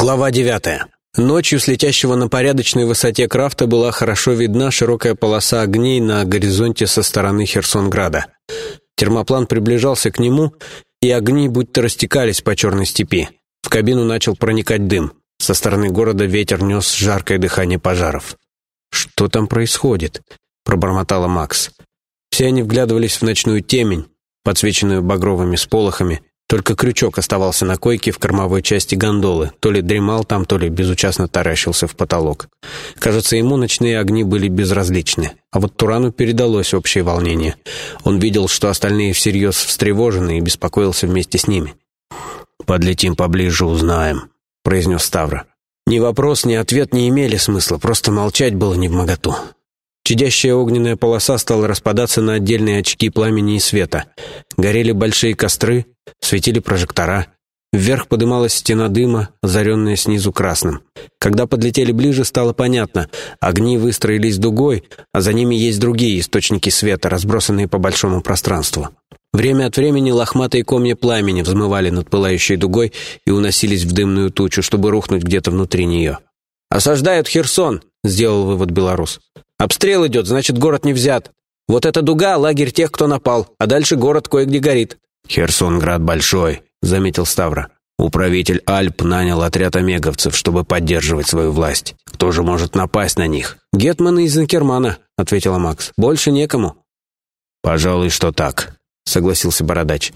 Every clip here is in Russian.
Глава девятая. Ночью с летящего на порядочной высоте крафта была хорошо видна широкая полоса огней на горизонте со стороны Херсонграда. Термоплан приближался к нему, и огни будто растекались по черной степи. В кабину начал проникать дым. Со стороны города ветер нес жаркое дыхание пожаров. «Что там происходит?» — пробормотала Макс. Все они вглядывались в ночную темень, подсвеченную багровыми сполохами, только крючок оставался на койке в кормовой части гондолы, то ли дремал там, то ли безучастно таращился в потолок. Кажется, ему ночные огни были безразличны. А вот Турану передалось общее волнение. Он видел, что остальные всерьез встревожены и беспокоился вместе с ними. «Подлетим поближе, узнаем», — произнес Ставра. Ни вопрос, ни ответ не имели смысла, просто молчать было не в моготу. Чадящая огненная полоса стала распадаться на отдельные очки пламени и света. Горели большие костры, светили прожектора. Вверх подымалась стена дыма, озаренная снизу красным. Когда подлетели ближе, стало понятно. Огни выстроились дугой, а за ними есть другие источники света, разбросанные по большому пространству. Время от времени лохматые комья пламени взмывали над пылающей дугой и уносились в дымную тучу, чтобы рухнуть где-то внутри нее. «Осаждают Херсон!» — сделал вывод белорус. Обстрел идет, значит, город не взят. Вот эта дуга — лагерь тех, кто напал, а дальше город кое-где горит». «Херсонград большой», — заметил Ставра. «Управитель Альп нанял отряд омеговцев, чтобы поддерживать свою власть. Кто же может напасть на них?» «Гетманы из Инкермана», — ответила Макс. «Больше некому». «Пожалуй, что так», — согласился Бородач.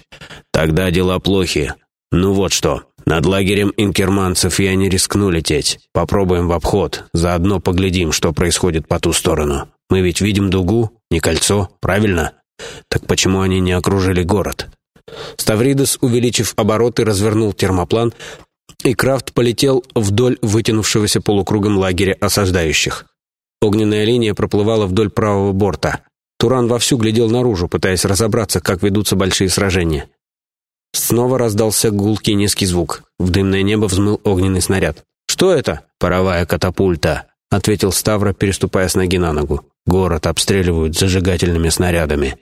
«Тогда дела плохи. Ну вот что, над лагерем инкерманцев я не рискну лететь. Попробуем в обход, заодно поглядим, что происходит по ту сторону. Мы ведь видим дугу, не кольцо, правильно? Так почему они не окружили город? Ставридес, увеличив обороты, развернул термоплан, и Крафт полетел вдоль вытянувшегося полукругом лагеря осаждающих. Огненная линия проплывала вдоль правого борта. Туран вовсю глядел наружу, пытаясь разобраться, как ведутся большие сражения. Снова раздался гулкий низкий звук. В дымное небо взмыл огненный снаряд. «Что это?» «Паровая катапульта», — ответил Ставра, переступая с ноги на ногу. «Город обстреливают зажигательными снарядами».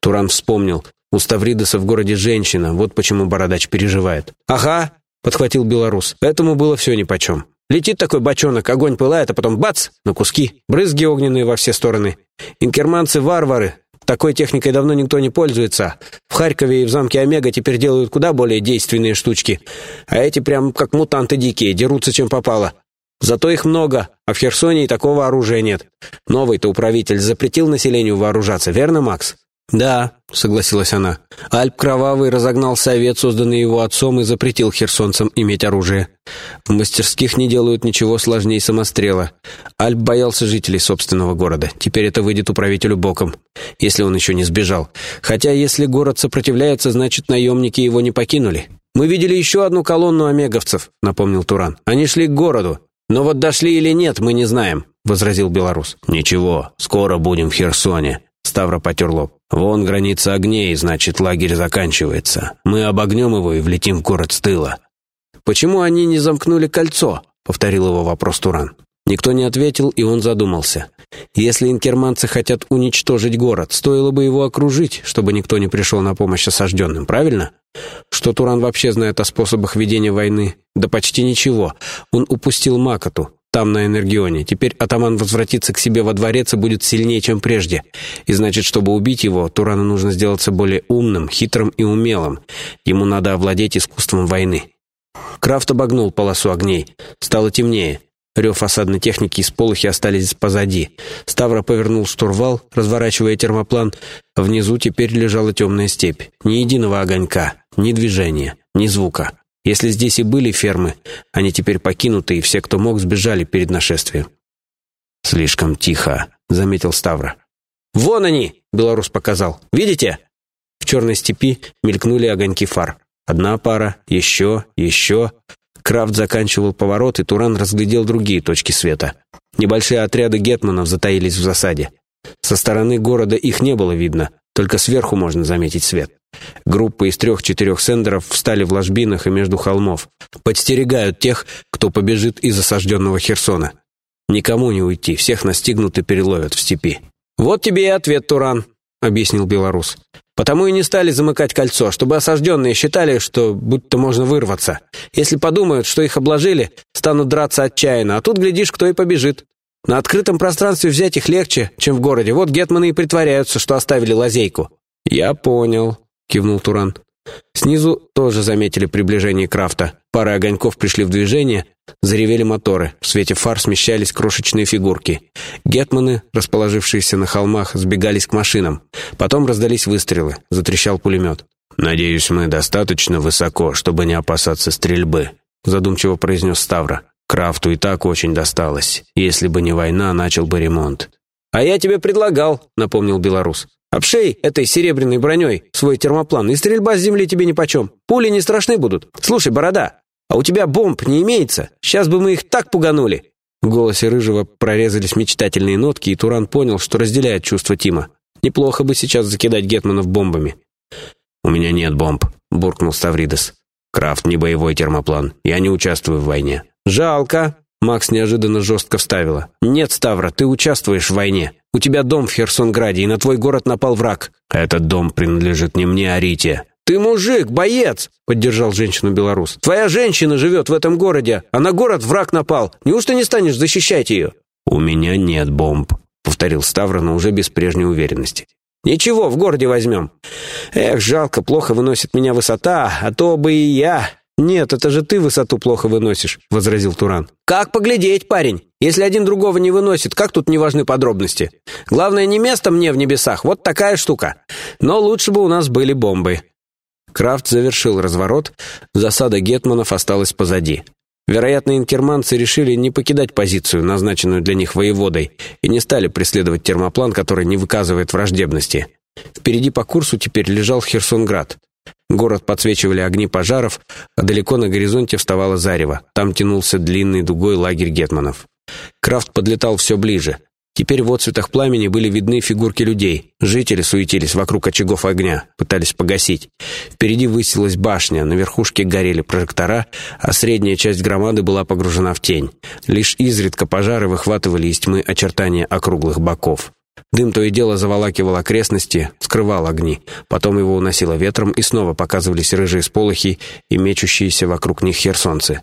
Туран вспомнил. У Ставридеса в городе женщина, вот почему Бородач переживает. «Ага», — подхватил белорус. «Этому было все нипочем. Летит такой бочонок, огонь пылает, а потом бац, на куски, брызги огненные во все стороны. Инкерманцы-варвары, такой техникой давно никто не пользуется. В Харькове и в замке Омега теперь делают куда более действенные штучки. А эти прям как мутанты дикие, дерутся чем попало. Зато их много, а в Херсоне и такого оружия нет. Новый-то управитель запретил населению вооружаться, верно, Макс? «Да», — согласилась она. «Альп Кровавый разогнал совет, созданный его отцом, и запретил херсонцам иметь оружие. В мастерских не делают ничего сложнее самострела. Альп боялся жителей собственного города. Теперь это выйдет управителю боком, если он еще не сбежал. Хотя если город сопротивляется, значит, наемники его не покинули. Мы видели еще одну колонну омеговцев», — напомнил Туран. «Они шли к городу. Но вот дошли или нет, мы не знаем», — возразил белорус. «Ничего, скоро будем в Херсоне», Ставра потер лоб. «Вон граница огней, значит, лагерь заканчивается. Мы обогнем его и влетим в город с тыла». «Почему они не замкнули кольцо?» — повторил его вопрос Туран. Никто не ответил, и он задумался. Если инкерманцы хотят уничтожить город, стоило бы его окружить, чтобы никто не пришел на помощь осажденным, правильно? Что Туран вообще знает о способах ведения войны? Да почти ничего. Он упустил Макоту там, на Энергионе. Теперь атаман возвратится к себе во дворец и будет сильнее, чем прежде. И значит, чтобы убить его, Турану нужно сделаться более умным, хитрым и умелым. Ему надо овладеть искусством войны. Крафт обогнул полосу огней. Стало темнее. Рев осадной техники и сполохи остались позади. Ставра повернул штурвал, разворачивая термоплан. Внизу теперь лежала темная степь. Ни единого огонька, ни движения, ни звука. Если здесь и были фермы, они теперь покинуты, и все, кто мог, сбежали перед нашествием. «Слишком тихо», — заметил Ставра. «Вон они!» — белорус показал. «Видите?» В черной степи мелькнули огоньки фар. Одна пара, еще, еще. Крафт заканчивал поворот, и Туран разглядел другие точки света. Небольшие отряды гетманов затаились в засаде. Со стороны города их не было видно, только сверху можно заметить свет. Группа из трех-четырех сендеров встали в ложбинах и между холмов. Подстерегают тех, кто побежит из осажденного Херсона. Никому не уйти, всех настигнут и переловят в степи. «Вот тебе и ответ, Туран. объяснил белорус. «Потому и не стали замыкать кольцо, чтобы осажденные считали, что будто можно вырваться. Если подумают, что их обложили, станут драться отчаянно, а тут, глядишь, кто и побежит. На открытом пространстве взять их легче, чем в городе. Вот гетманы и притворяются, что оставили лазейку». «Я понял», — кивнул Туран. Снизу тоже заметили приближение крафта. Пары огоньков пришли в движение, заревели моторы. В свете фар смещались крошечные фигурки. Гетманы, расположившиеся на холмах, сбегались к машинам. Потом раздались выстрелы. Затрещал пулемет. «Надеюсь, мы достаточно высоко, чтобы не опасаться стрельбы», задумчиво произнес Ставра. «Крафту и так очень досталось. Если бы не война, начал бы ремонт». «А я тебе предлагал», — напомнил белорус. Обшей этой серебряной броней свой термоплан, и стрельба с земли тебе нипочем. Пули не страшны будут. Слушай, борода, а у тебя бомб не имеется? Сейчас бы мы их так пуганули!» В голосе Рыжего прорезались мечтательные нотки, и Туран понял, что разделяет чувство Тима. Неплохо бы сейчас закидать Гетманов бомбами. «У меня нет бомб», — буркнул Ставридес. «Крафт не боевой термоплан. Я не участвую в войне». «Жалко», — Макс неожиданно жестко вставила. «Нет, Ставра, ты участвуешь в войне. У тебя дом в Херсонграде, и на твой город напал враг». «Этот дом принадлежит не мне, а Рите». «Ты мужик, боец!» — поддержал женщину белорус. «Твоя женщина живет в этом городе, а на город враг напал. Неужто не станешь защищать ее?» «У меня нет бомб», — повторил Ставра, но уже без прежней уверенности. «Ничего, в городе возьмем. Эх, жалко, плохо выносит меня высота, а то бы и я...» «Нет, это же ты высоту плохо выносишь», — возразил Туран. «Как поглядеть, парень? Если один другого не выносит, как тут не важны подробности? Главное, не место мне в небесах, вот такая штука. Но лучше бы у нас были бомбы». Крафт завершил разворот, засада гетманов осталась позади. Вероятно, инкерманцы решили не покидать позицию, назначенную для них воеводой, и не стали преследовать термоплан, который не выказывает враждебности. Впереди по курсу теперь лежал Херсонград. Город подсвечивали огни пожаров, а далеко на горизонте вставало зарево. Там тянулся длинный дугой лагерь гетманов. Крафт подлетал все ближе. Теперь в отцветах пламени были видны фигурки людей. Жители суетились вокруг очагов огня, пытались погасить. Впереди высилась башня, на верхушке горели прожектора, а средняя часть громады была погружена в тень. Лишь изредка пожары выхватывали из тьмы очертания округлых боков. Дым то и дело заволакивал окрестности, скрывал огни. Потом его уносило ветром, и снова показывались рыжие сполохи и мечущиеся вокруг них херсонцы.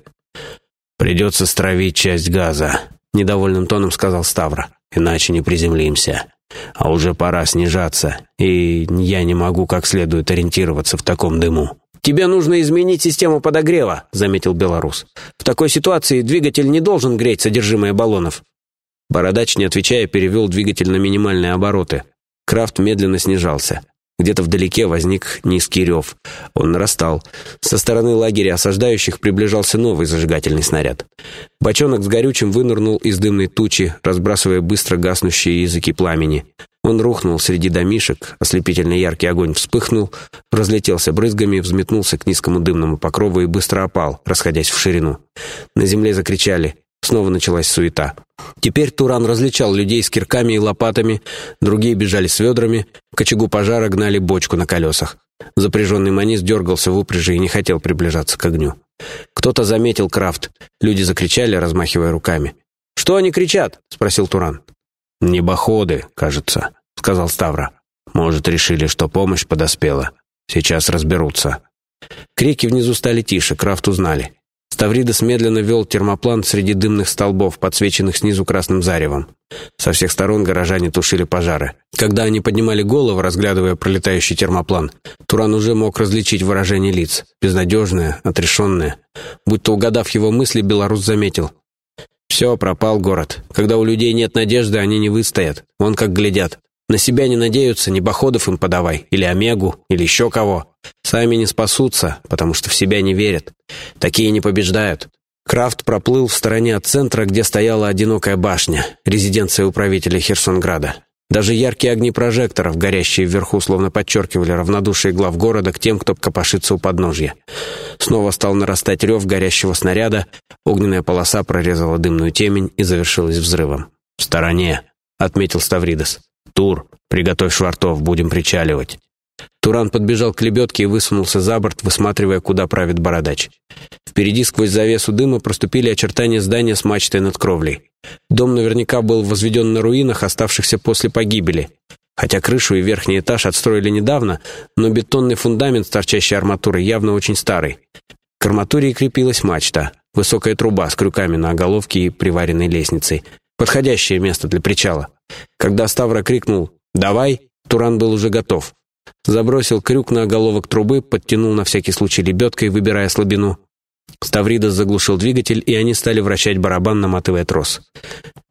«Придется стравить часть газа», — недовольным тоном сказал Ставра. «Иначе не приземлимся. А уже пора снижаться, и я не могу как следует ориентироваться в таком дыму». «Тебе нужно изменить систему подогрева», — заметил белорус. «В такой ситуации двигатель не должен греть содержимое баллонов». Бородач, не отвечая, перевел двигатель на минимальные обороты. Крафт медленно снижался. Где-то вдалеке возник низкий рев. Он нарастал. Со стороны лагеря осаждающих приближался новый зажигательный снаряд. Бочонок с горючим вынырнул из дымной тучи, разбрасывая быстро гаснущие языки пламени. Он рухнул среди домишек, ослепительно яркий огонь вспыхнул, разлетелся брызгами, взметнулся к низкому дымному покрову и быстро опал, расходясь в ширину. На земле закричали Снова началась суета. Теперь Туран различал людей с кирками и лопатами, другие бежали с ведрами, к очагу пожара гнали бочку на колесах. Запряженный манист дергался в упряжи и не хотел приближаться к огню. Кто-то заметил Крафт. Люди закричали, размахивая руками. «Что они кричат?» — спросил Туран. «Небоходы, кажется», — сказал Ставра. «Может, решили, что помощь подоспела. Сейчас разберутся». Крики внизу стали тише, Крафт узнали. Ставридес медленно вел термоплан среди дымных столбов, подсвеченных снизу красным заревом. Со всех сторон горожане тушили пожары. Когда они поднимали голову, разглядывая пролетающий термоплан, Туран уже мог различить выражение лиц. Безнадежное, отрешенное. Будто угадав его мысли, белорус заметил. «Все, пропал город. Когда у людей нет надежды, они не выстоят. Вон как глядят. На себя не надеются, небоходов им подавай, или Омегу, или еще кого. Сами не спасутся, потому что в себя не верят. Такие не побеждают. Крафт проплыл в стороне от центра, где стояла одинокая башня, резиденция управителя Херсонграда. Даже яркие огни прожекторов, горящие вверху, словно подчеркивали равнодушие глав города к тем, кто копошится у подножья. Снова стал нарастать рев горящего снаряда, огненная полоса прорезала дымную темень и завершилась взрывом. «В стороне», — отметил Ставридес. «Тур, приготовь швартов, будем причаливать». Туран подбежал к лебедке и высунулся за борт, высматривая, куда правит бородач. Впереди сквозь завесу дыма проступили очертания здания с мачтой над кровлей. Дом наверняка был возведен на руинах, оставшихся после погибели. Хотя крышу и верхний этаж отстроили недавно, но бетонный фундамент с торчащей арматурой явно очень старый. К арматуре крепилась мачта, высокая труба с крюками на оголовке и приваренной лестницей. Подходящее место для причала. Когда Ставра крикнул «Давай!», Туран был уже готов. Забросил крюк на оголовок трубы, подтянул на всякий случай лебедкой, выбирая слабину. Ставридос заглушил двигатель, и они стали вращать барабан, наматывая трос.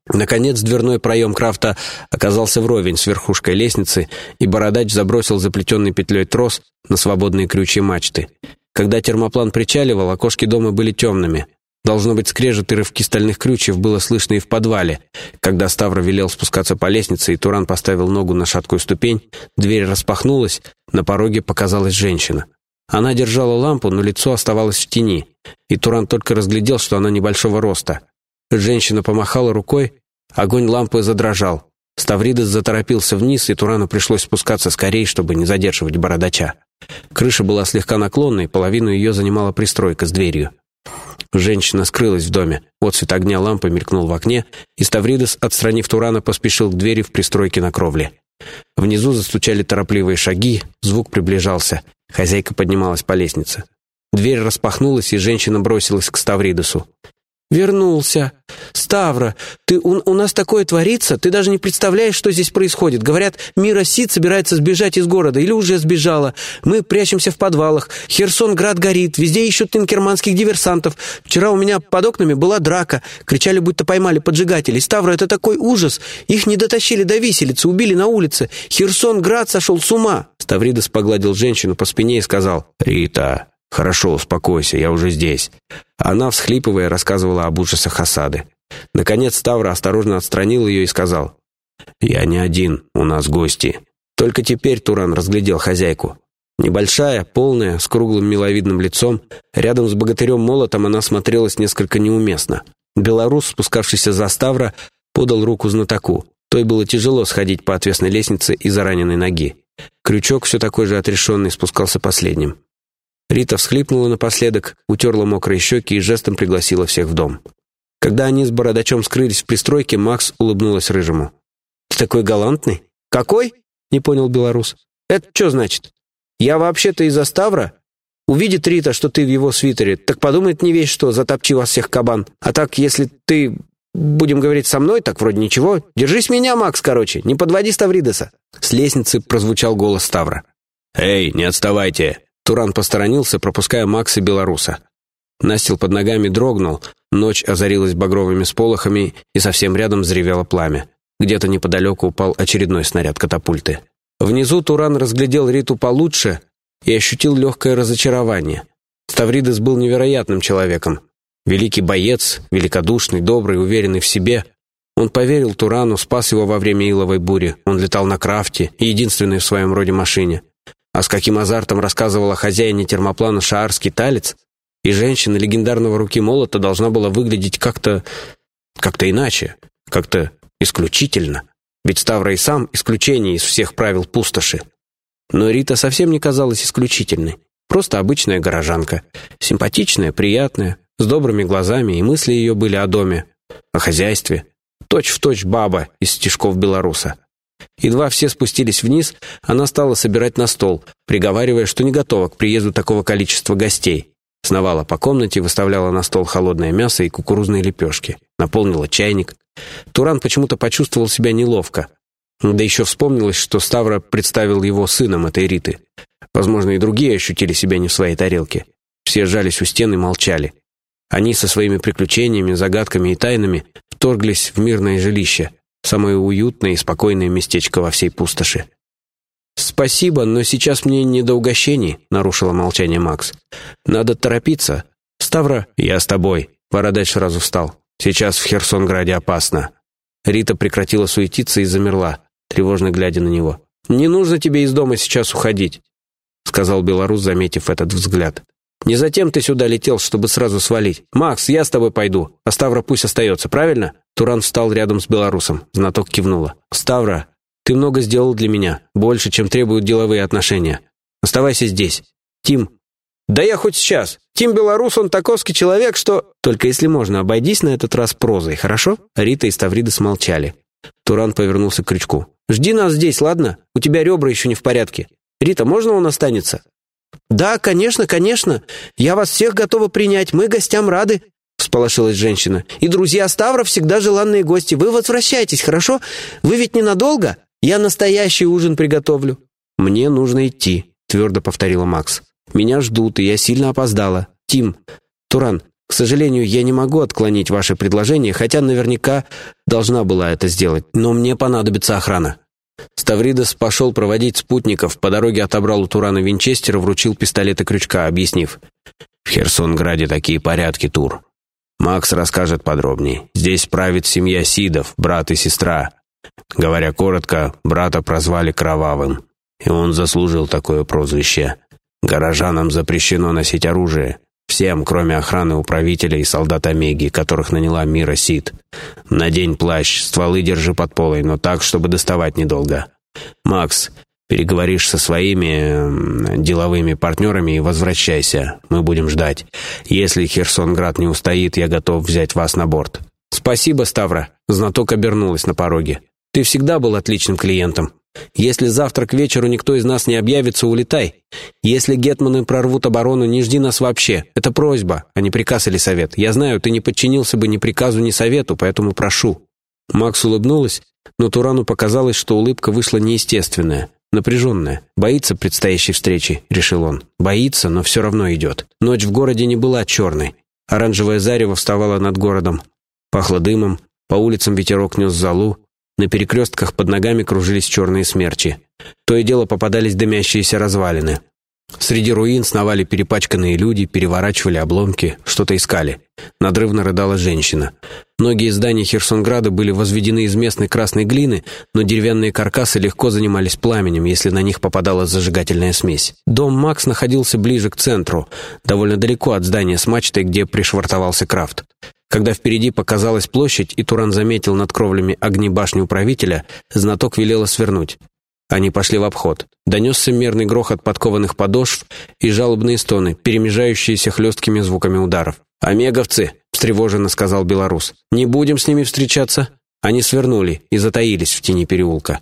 Наконец, дверной проем крафта оказался вровень с верхушкой лестницы, и бородач забросил заплетенный петлей трос на свободные крючья мачты. Когда термоплан причаливал, окошки дома были темными. Должно быть, скрежет и рывки стальных крючьев было слышно и в подвале. Когда Ставра велел спускаться по лестнице, и Туран поставил ногу на шаткую ступень, дверь распахнулась, на пороге показалась женщина. Она держала лампу, но лицо оставалось в тени, и Туран только разглядел, что она небольшого роста. Женщина помахала рукой, огонь лампы задрожал. Ставридес заторопился вниз, и Турану пришлось спускаться скорее, чтобы не задерживать бородача. Крыша была слегка наклонной, половину ее занимала пристройка с дверью. Женщина скрылась в доме. Вот свет огня лампы мелькнул в окне, и Ставридес, отстранив Турана, поспешил к двери в пристройке на кровле. Внизу застучали торопливые шаги, звук приближался. Хозяйка поднималась по лестнице. Дверь распахнулась, и женщина бросилась к Ставридесу. «Вернулся! Ставра, ты, у, у нас такое творится, ты даже не представляешь, что здесь происходит. Говорят, Мира Сид собирается сбежать из города или уже сбежала. Мы прячемся в подвалах. Херсон-град горит, везде ищут инкерманских диверсантов. Вчера у меня под окнами была драка. Кричали, будто поймали поджигателей. Ставра, это такой ужас. Их не дотащили до виселицы, убили на улице. Херсон-град сошел с ума». Ставридес погладил женщину по спине и сказал, «Рита, «Хорошо, успокойся, я уже здесь». Она, всхлипывая, рассказывала об ужасах осады. Наконец Ставра осторожно отстранил ее и сказал, «Я не один, у нас гости». Только теперь Туран разглядел хозяйку. Небольшая, полная, с круглым миловидным лицом, рядом с богатырем-молотом она смотрелась несколько неуместно. Белорус, спускавшийся за Ставра, подал руку знатоку. Той было тяжело сходить по отвесной лестнице из-за раненой ноги. Крючок, все такой же отрешенный, спускался последним. Рита всхлипнула напоследок, утерла мокрые щеки и жестом пригласила всех в дом. Когда они с бородачом скрылись в пристройке, Макс улыбнулась рыжему. «Ты такой галантный?» «Какой?» — не понял белорус. «Это что значит? Я вообще-то из-за Ставра? Увидит Рита, что ты в его свитере, так подумает не весь что, затопчи вас всех кабан. А так, если ты, будем говорить со мной, так вроде ничего. Держись меня, Макс, короче, не подводи Ставридеса». С лестницы прозвучал голос Ставра. «Эй, не отставайте!» Туран посторонился, пропуская Макса Белоруса. Настил под ногами дрогнул, ночь озарилась багровыми сполохами, и совсем рядом взревело пламя. Где-то неподалеку упал очередной снаряд катапульты. Внизу Туран разглядел Риту получше и ощутил легкое разочарование. Ставридес был невероятным человеком. Великий боец, великодушный, добрый, уверенный в себе. Он поверил Турану, спас его во время иловой бури. Он летал на крафте, единственной в своем роде машине. А с каким азартом рассказывал о хозяине термоплана шаарский талец, и женщина легендарного руки молота должна была выглядеть как-то... как-то иначе, как-то исключительно. Ведь Ставра и сам исключение из всех правил пустоши. Но Рита совсем не казалась исключительной. Просто обычная горожанка. Симпатичная, приятная, с добрыми глазами, и мысли ее были о доме, о хозяйстве. Точь-в-точь точь баба из стишков белоруса. Едва все спустились вниз, она стала собирать на стол, приговаривая, что не готова к приезду такого количества гостей. Сновала по комнате, выставляла на стол холодное мясо и кукурузные лепешки. Наполнила чайник. Туран почему-то почувствовал себя неловко. Да еще вспомнилось, что Ставра представил его сыном этой Риты. Возможно, и другие ощутили себя не в своей тарелке. Все сжались у стены и молчали. Они со своими приключениями, загадками и тайнами вторглись в мирное жилище — Самое уютное и спокойное местечко во всей пустоши. «Спасибо, но сейчас мне не до угощений», — нарушила молчание Макс. «Надо торопиться. Ставра, я с тобой». Бородач сразу встал. «Сейчас в Херсонграде опасно». Рита прекратила суетиться и замерла, тревожно глядя на него. «Не нужно тебе из дома сейчас уходить», — сказал белорус, заметив этот взгляд. «Не затем ты сюда летел, чтобы сразу свалить. Макс, я с тобой пойду, а Ставра пусть остается, правильно?» Туран встал рядом с белорусом. Знаток кивнула. «Ставра, ты много сделал для меня. Больше, чем требуют деловые отношения. Оставайся здесь. Тим...» «Да я хоть сейчас. Тим Белорус, он таковский человек, что...» «Только если можно, обойдись на этот раз прозой, хорошо?» Рита и Ставрида смолчали. Туран повернулся к крючку. Жди нас здесь, ладно? У тебя ребра еще не в порядке. Рита, можно он останется?» «Да, конечно, конечно. Я вас всех готова принять. Мы гостям рады», — всполошилась женщина. «И друзья Ставра всегда желанные гости. Вы возвращайтесь, хорошо? Вы ведь ненадолго? Я настоящий ужин приготовлю». «Мне нужно идти», — твердо повторила Макс. «Меня ждут, и я сильно опоздала. Тим, Туран, к сожалению, я не могу отклонить ваше предложение, хотя наверняка должна была это сделать, но мне понадобится охрана». Ставридес пошел проводить спутников, по дороге отобрал у Турана Винчестера, вручил пистолет и крючка, объяснив. «В Херсонграде такие порядки, Тур. Макс расскажет подробнее. Здесь правит семья Сидов, брат и сестра. Говоря коротко, брата прозвали Кровавым, и он заслужил такое прозвище. Горожанам запрещено носить оружие. Всем, кроме охраны управителя и солдат Омеги, которых наняла Мира Сид. Надень плащ, стволы держи под полой, но так, чтобы доставать недолго. Макс, переговоришь со своими деловыми партнерами и возвращайся. Мы будем ждать. Если Херсонград не устоит, я готов взять вас на борт». «Спасибо, Ставра», — знаток обернулась на пороге. «Ты всегда был отличным клиентом. Если завтра к вечеру никто из нас не объявится, улетай. Если гетманы прорвут оборону, не жди нас вообще. Это просьба, а не приказ или совет. Я знаю, ты не подчинился бы ни приказу, ни совету, поэтому прошу». Макс улыбнулась, но Турану показалось, что улыбка вышла неестественная, напряженная. «Боится предстоящей встречи», — решил он. «Боится, но все равно идет». Ночь в городе не была черной. Оранжевое зарево вставало над городом. Пахло дымом, по улицам ветерок нес залу, на перекрестках под ногами кружились черные смерчи. То и дело попадались дымящиеся развалины. Среди руин сновали перепачканные люди, переворачивали обломки, что-то искали. Надрывно рыдала женщина. Многие здания Херсонграда были возведены из местной красной глины, но деревянные каркасы легко занимались пламенем, если на них попадала зажигательная смесь. Дом Макс находился ближе к центру, довольно далеко от здания с мачтой, где пришвартовался Крафт. Когда впереди показалась площадь, и Туран заметил над кровлями огни башни управителя, знаток велела свернуть. Они пошли в обход. Донесся мерный грохот подкованных подошв и жалобные стоны, перемежающиеся хлесткими звуками ударов. «Омеговцы!» — встревоженно сказал белорус. «Не будем с ними встречаться?» Они свернули и затаились в тени переулка.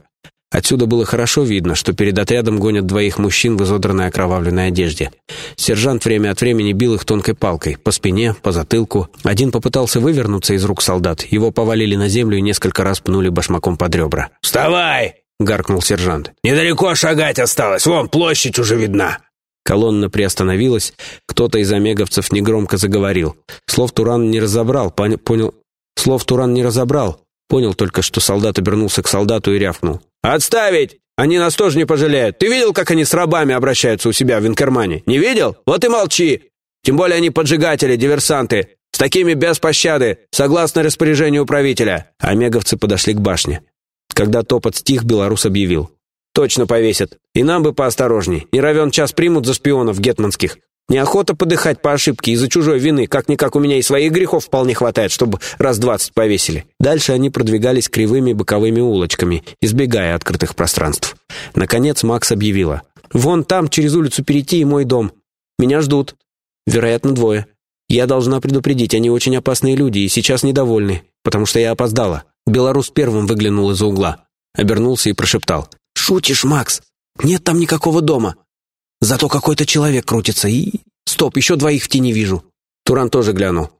Отсюда было хорошо видно, что перед отрядом гонят двоих мужчин в изодранной окровавленной одежде. Сержант время от времени бил их тонкой палкой, по спине, по затылку. Один попытался вывернуться из рук солдат. Его повалили на землю и несколько раз пнули башмаком под ребра. «Вставай!» — гаркнул сержант. «Недалеко шагать осталось. Вон, площадь уже видна». Колонна приостановилась. Кто-то из омеговцев негромко заговорил. Слов Туран не разобрал, понял... Слов Туран не разобрал. Понял только, что солдат обернулся к солдату и рявкнул. «Отставить! Они нас тоже не пожалеют. Ты видел, как они с рабами обращаются у себя в Инкермане? Не видел? Вот и молчи! Тем более они поджигатели, диверсанты. С такими без пощады, согласно распоряжению правителя». Омеговцы подошли к башне. Когда топот стих, белорус объявил. «Точно повесят. И нам бы поосторожней. Не равен час примут за шпионов гетманских. Неохота подыхать по ошибке из-за чужой вины. Как-никак у меня и своих грехов вполне хватает, чтобы раз двадцать повесили. Дальше они продвигались кривыми боковыми улочками, избегая открытых пространств. Наконец Макс объявила. «Вон там, через улицу перейти, и мой дом. Меня ждут. Вероятно, двое. Я должна предупредить, они очень опасные люди и сейчас недовольны, потому что я опоздала». Белорус первым выглянул из-за угла. Обернулся и прошептал. «Шутишь, Макс? Нет там никакого дома. Зато какой-то человек крутится и... Стоп, еще двоих в тени вижу. Туран тоже глянул.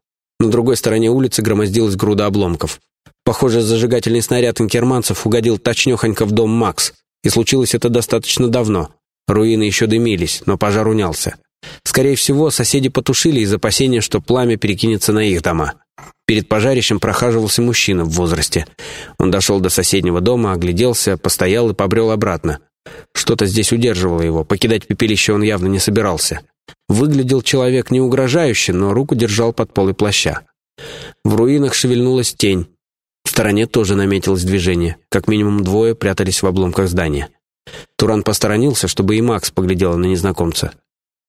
На другой стороне улицы громоздилась груда обломков. Похоже, зажигательный снаряд инкерманцев угодил точнёхонько в дом Макс. И случилось это достаточно давно. Руины еще дымились, но пожар унялся. Скорее всего, соседи потушили из опасения, что пламя перекинется на их дома. Перед пожарищем прохаживался мужчина в возрасте. Он дошел до соседнего дома, огляделся, постоял и побрел обратно. Что-то здесь удерживало его, покидать пепелище он явно не собирался. Выглядел человек не угрожающе, но руку держал под полой плаща. В руинах шевельнулась тень. В стороне тоже наметилось движение. Как минимум двое прятались в обломках здания. Туран посторонился, чтобы и Макс поглядела на незнакомца.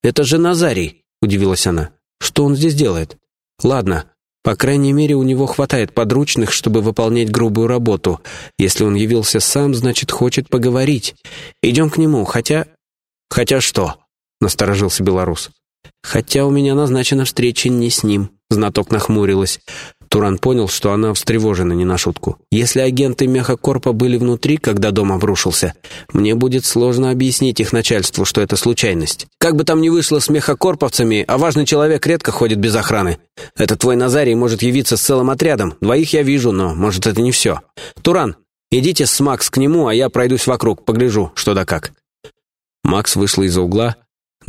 «Это же Назарий!» — удивилась она. «Что он здесь делает?» «Ладно, по крайней мере, у него хватает подручных, чтобы выполнять грубую работу. Если он явился сам, значит, хочет поговорить. Идем к нему, хотя...» «Хотя что?» — насторожился белорус. «Хотя у меня назначена встреча не с ним», — знаток нахмурилась. Туран понял, что она встревожена не на шутку. «Если агенты Мехакорпа были внутри, когда дом обрушился, мне будет сложно объяснить их начальству, что это случайность. Как бы там ни вышло с мехакорповцами, а важный человек редко ходит без охраны. Этот твой Назарий может явиться с целым отрядом. Двоих я вижу, но, может, это не все. Туран, идите с Макс к нему, а я пройдусь вокруг, погляжу, что да как». Макс вышла из-за угла,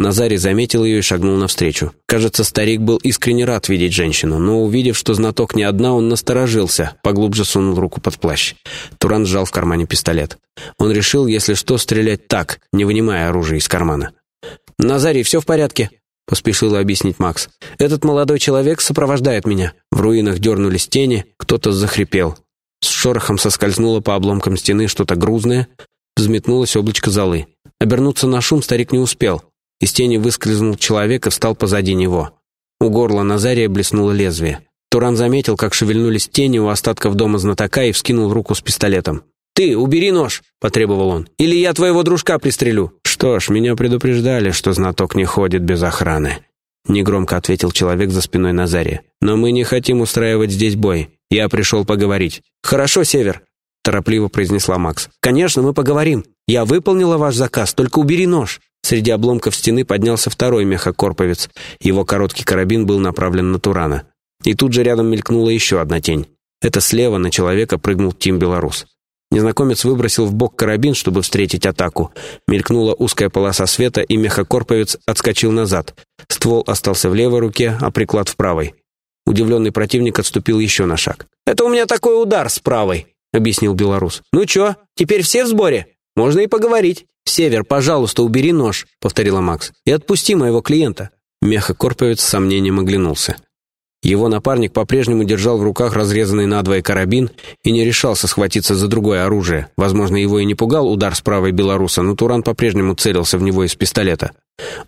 Назарий заметил ее и шагнул навстречу. Кажется, старик был искренне рад видеть женщину, но, увидев, что знаток не одна, он насторожился, поглубже сунул руку под плащ. Туран сжал в кармане пистолет. Он решил, если что, стрелять так, не вынимая оружие из кармана. «Назарий, все в порядке», — поспешила объяснить Макс. «Этот молодой человек сопровождает меня». В руинах дернулись тени, кто-то захрипел. С шорохом соскользнуло по обломкам стены что-то грузное, взметнулось облачко золы. Обернуться на шум старик не успел. Из тени выскользнул человек и встал позади него. У горла Назария блеснуло лезвие. Туран заметил, как шевельнулись тени у остатков дома знатока и вскинул руку с пистолетом. «Ты, убери нож!» — потребовал он. «Или я твоего дружка пристрелю!» «Что ж, меня предупреждали, что знаток не ходит без охраны», — негромко ответил человек за спиной Назария. «Но мы не хотим устраивать здесь бой. Я пришел поговорить». «Хорошо, Север», — торопливо произнесла Макс. «Конечно, мы поговорим. Я выполнила ваш заказ, только убери нож». Среди обломков стены поднялся второй мехокорповец. Его короткий карабин был направлен на Турана. И тут же рядом мелькнула еще одна тень. Это слева на человека прыгнул Тим Белорус. Незнакомец выбросил в бок карабин, чтобы встретить атаку. Мелькнула узкая полоса света, и мехокорповец отскочил назад. Ствол остался в левой руке, а приклад в правой. Удивленный противник отступил еще на шаг. «Это у меня такой удар с правой», — объяснил белорус. «Ну чё, теперь все в сборе? Можно и поговорить». «Север, пожалуйста, убери нож», — повторила Макс, — «и отпусти моего клиента». Мехокорповец с сомнением оглянулся. Его напарник по-прежнему держал в руках разрезанный надвое карабин и не решался схватиться за другое оружие. Возможно, его и не пугал удар с правой белоруса, но Туран по-прежнему целился в него из пистолета.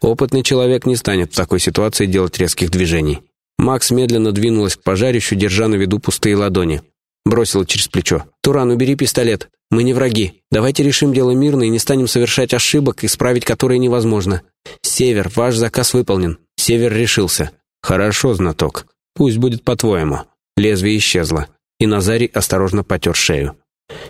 Опытный человек не станет в такой ситуации делать резких движений. Макс медленно двинулась к пожарищу, держа на виду пустые ладони. Бросила через плечо. «Туран, убери пистолет. Мы не враги. Давайте решим дело мирно и не станем совершать ошибок, исправить которые невозможно. Север, ваш заказ выполнен». Север решился. «Хорошо, знаток. Пусть будет по-твоему». Лезвие исчезло, и Назарий осторожно потер шею.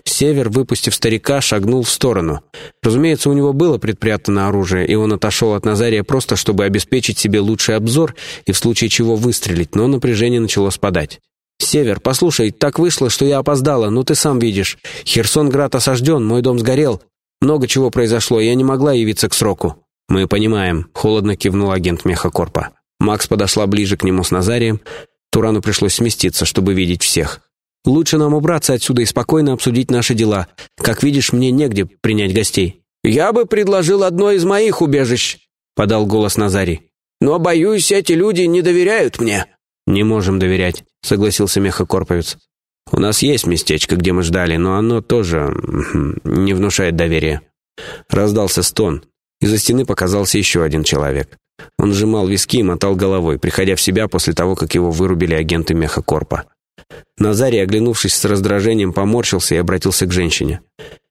Север, выпустив старика, шагнул в сторону. Разумеется, у него было предпрятано оружие, и он отошел от Назария просто, чтобы обеспечить себе лучший обзор и в случае чего выстрелить, но напряжение начало спадать. «Север, послушай, так вышло, что я опоздала, ну ты сам видишь. Херсонград осажден, мой дом сгорел. Много чего произошло, я не могла явиться к сроку». «Мы понимаем», — холодно кивнул агент Мехакорпа. Макс подошла ближе к нему с Назарием. Турану пришлось сместиться, чтобы видеть всех. «Лучше нам убраться отсюда и спокойно обсудить наши дела. Как видишь, мне негде принять гостей». «Я бы предложил одно из моих убежищ», — подал голос Назарий. «Но, боюсь, эти люди не доверяют мне». «Не можем доверять», — согласился мехокорповец. «У нас есть местечко, где мы ждали, но оно тоже не внушает доверия». Раздался стон. Из-за стены показался еще один человек. Он сжимал виски и мотал головой, приходя в себя после того, как его вырубили агенты мехокорпа. Назарий, оглянувшись с раздражением, поморщился и обратился к женщине.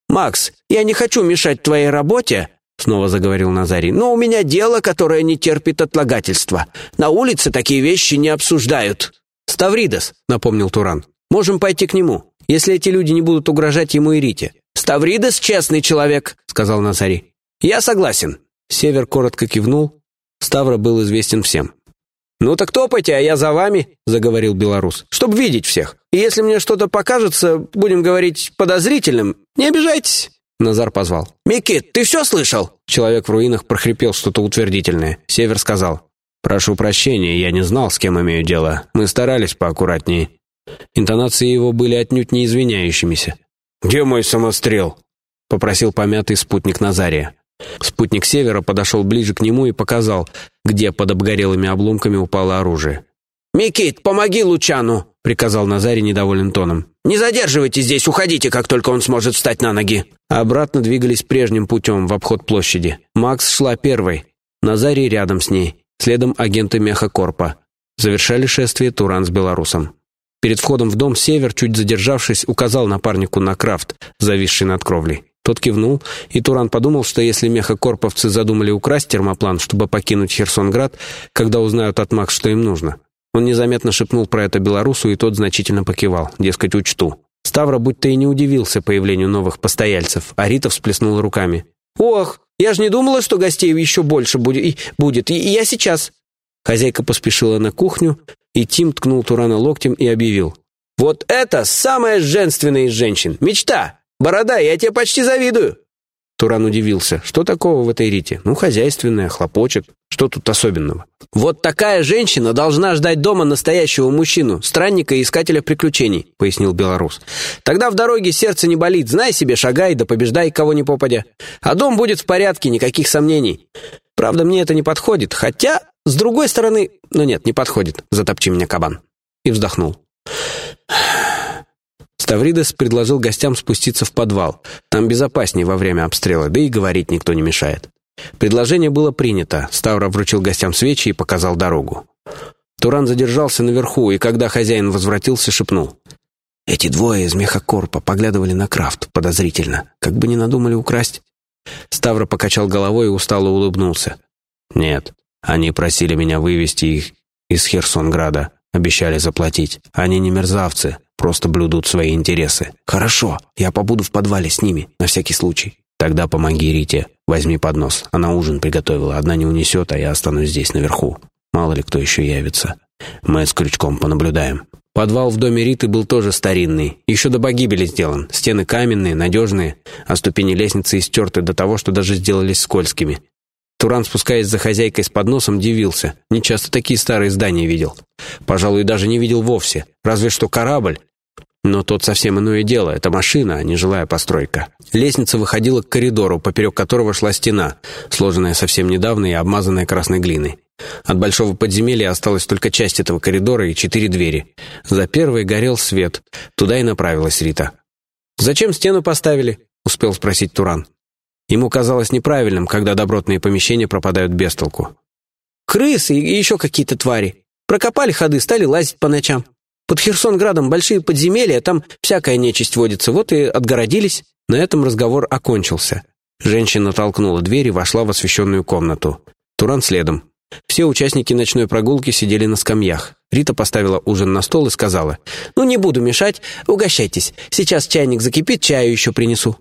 «Макс, я не хочу мешать твоей работе, снова заговорил Назарий. «Но у меня дело, которое не терпит отлагательства. На улице такие вещи не обсуждают». «Ставридос», — напомнил Туран. «Можем пойти к нему, если эти люди не будут угрожать ему и Рите». «Ставридос честный человек», — сказал Назарий. «Я согласен». Север коротко кивнул. Ставра был известен всем. «Ну так топайте, а я за вами», — заговорил белорус, «чтобы видеть всех. И если мне что-то покажется, будем говорить, подозрительным, не обижайтесь». Назар позвал. «Микит, ты все слышал?» Человек в руинах прохрипел что-то утвердительное. Север сказал. «Прошу прощения, я не знал, с кем имею дело. Мы старались поаккуратнее». Интонации его были отнюдь не извиняющимися. «Где мой самострел?» — попросил помятый спутник Назария. Спутник Севера подошел ближе к нему и показал, где под обгорелыми обломками упало оружие. «Микит, помоги Лучану!» — приказал Назарий недовольным тоном. «Не задерживайте здесь, уходите, как только он сможет встать на ноги!» Обратно двигались прежним путем в обход площади. Макс шла первой, Назарий рядом с ней, следом агенты Мехакорпа. Завершали шествие Туран с белорусом. Перед входом в дом Север, чуть задержавшись, указал напарнику на крафт, зависший над кровлей. Тот кивнул, и Туран подумал, что если мехакорповцы задумали украсть термоплан, чтобы покинуть Херсонград, когда узнают от Макс, что им нужно, Он незаметно шепнул про это белорусу, и тот значительно покивал, дескать, учту. Ставра будто и не удивился появлению новых постояльцев, а Рита всплеснула руками. «Ох, я же не думала, что гостей еще больше будет. И, будет. и я сейчас...» Хозяйка поспешила на кухню, и Тим ткнул Турана локтем и объявил. «Вот это самая женственная из женщин! Мечта! Борода, я тебе почти завидую!» Туран удивился. Что такого в этой Рите? Ну, хозяйственная, хлопочет. Что тут особенного? «Вот такая женщина должна ждать дома настоящего мужчину, странника и искателя приключений», — пояснил белорус. «Тогда в дороге сердце не болит. Знай себе, шагай да побеждай кого ни попадя. А дом будет в порядке, никаких сомнений. Правда, мне это не подходит. Хотя, с другой стороны... Ну нет, не подходит. Затопчи меня, кабан». И вздохнул. Ставридес предложил гостям спуститься в подвал. Там безопаснее во время обстрела, да и говорить никто не мешает. Предложение было принято. Ставра вручил гостям свечи и показал дорогу. Туран задержался наверху, и когда хозяин возвратился, шепнул. Эти двое из мехакорпа поглядывали на Крафт подозрительно, как бы не надумали украсть. Ставра покачал головой и устало улыбнулся. «Нет, они просили меня вывести их из Херсонграда, обещали заплатить. Они не мерзавцы, просто блюдут свои интересы. Хорошо, я побуду в подвале с ними, на всякий случай. Тогда помоги Рите, возьми поднос. Она ужин приготовила, одна не унесет, а я останусь здесь наверху. Мало ли кто еще явится. Мы с Крючком понаблюдаем. Подвал в доме Риты был тоже старинный, еще до погибели сделан. Стены каменные, надежные, а ступени лестницы истерты до того, что даже сделались скользкими. Туран, спускаясь за хозяйкой с подносом, дивился. Не часто такие старые здания видел. Пожалуй, даже не видел вовсе. Разве что корабль, но тут совсем иное дело. Это машина, а не жилая постройка. Лестница выходила к коридору, поперек которого шла стена, сложенная совсем недавно и обмазанная красной глиной. От большого подземелья осталась только часть этого коридора и четыре двери. За первой горел свет. Туда и направилась Рита. «Зачем стену поставили?» — успел спросить Туран. Ему казалось неправильным, когда добротные помещения пропадают без толку. «Крысы и еще какие-то твари. Прокопали ходы, стали лазить по ночам. Под Херсонградом большие подземелья, там всякая нечисть водится, вот и отгородились. На этом разговор окончился. Женщина толкнула дверь и вошла в освещенную комнату. Туран следом. Все участники ночной прогулки сидели на скамьях. Рита поставила ужин на стол и сказала, «Ну, не буду мешать, угощайтесь. Сейчас чайник закипит, чаю еще принесу».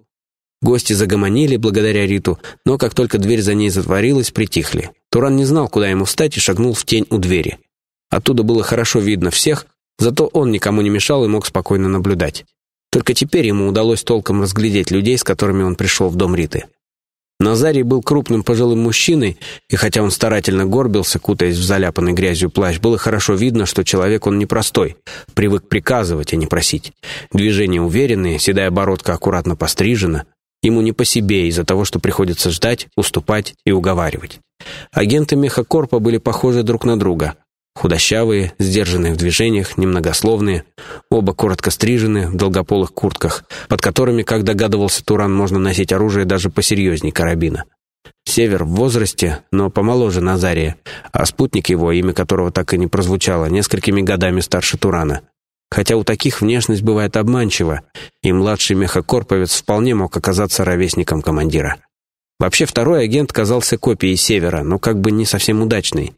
Гости загомонили благодаря Риту, но как только дверь за ней затворилась, притихли. Туран не знал, куда ему встать, и шагнул в тень у двери. Оттуда было хорошо видно всех, Зато он никому не мешал и мог спокойно наблюдать. Только теперь ему удалось толком разглядеть людей, с которыми он пришел в дом Риты. Назарий был крупным пожилым мужчиной, и хотя он старательно горбился, кутаясь в заляпанный грязью плащ, было хорошо видно, что человек он непростой, привык приказывать, а не просить. Движения уверенные, седая бородка аккуратно пострижена. Ему не по себе из-за того, что приходится ждать, уступать и уговаривать. Агенты Мехакорпа были похожи друг на друга. Худощавые, сдержанные в движениях, немногословные, оба коротко стрижены в долгополых куртках, под которыми, как догадывался Туран, можно носить оружие даже посерьезней карабина. Север в возрасте, но помоложе Назария, а спутник его, имя которого так и не прозвучало, несколькими годами старше Турана. Хотя у таких внешность бывает обманчива, и младший мехокорповец вполне мог оказаться ровесником командира. Вообще второй агент казался копией Севера, но как бы не совсем удачной.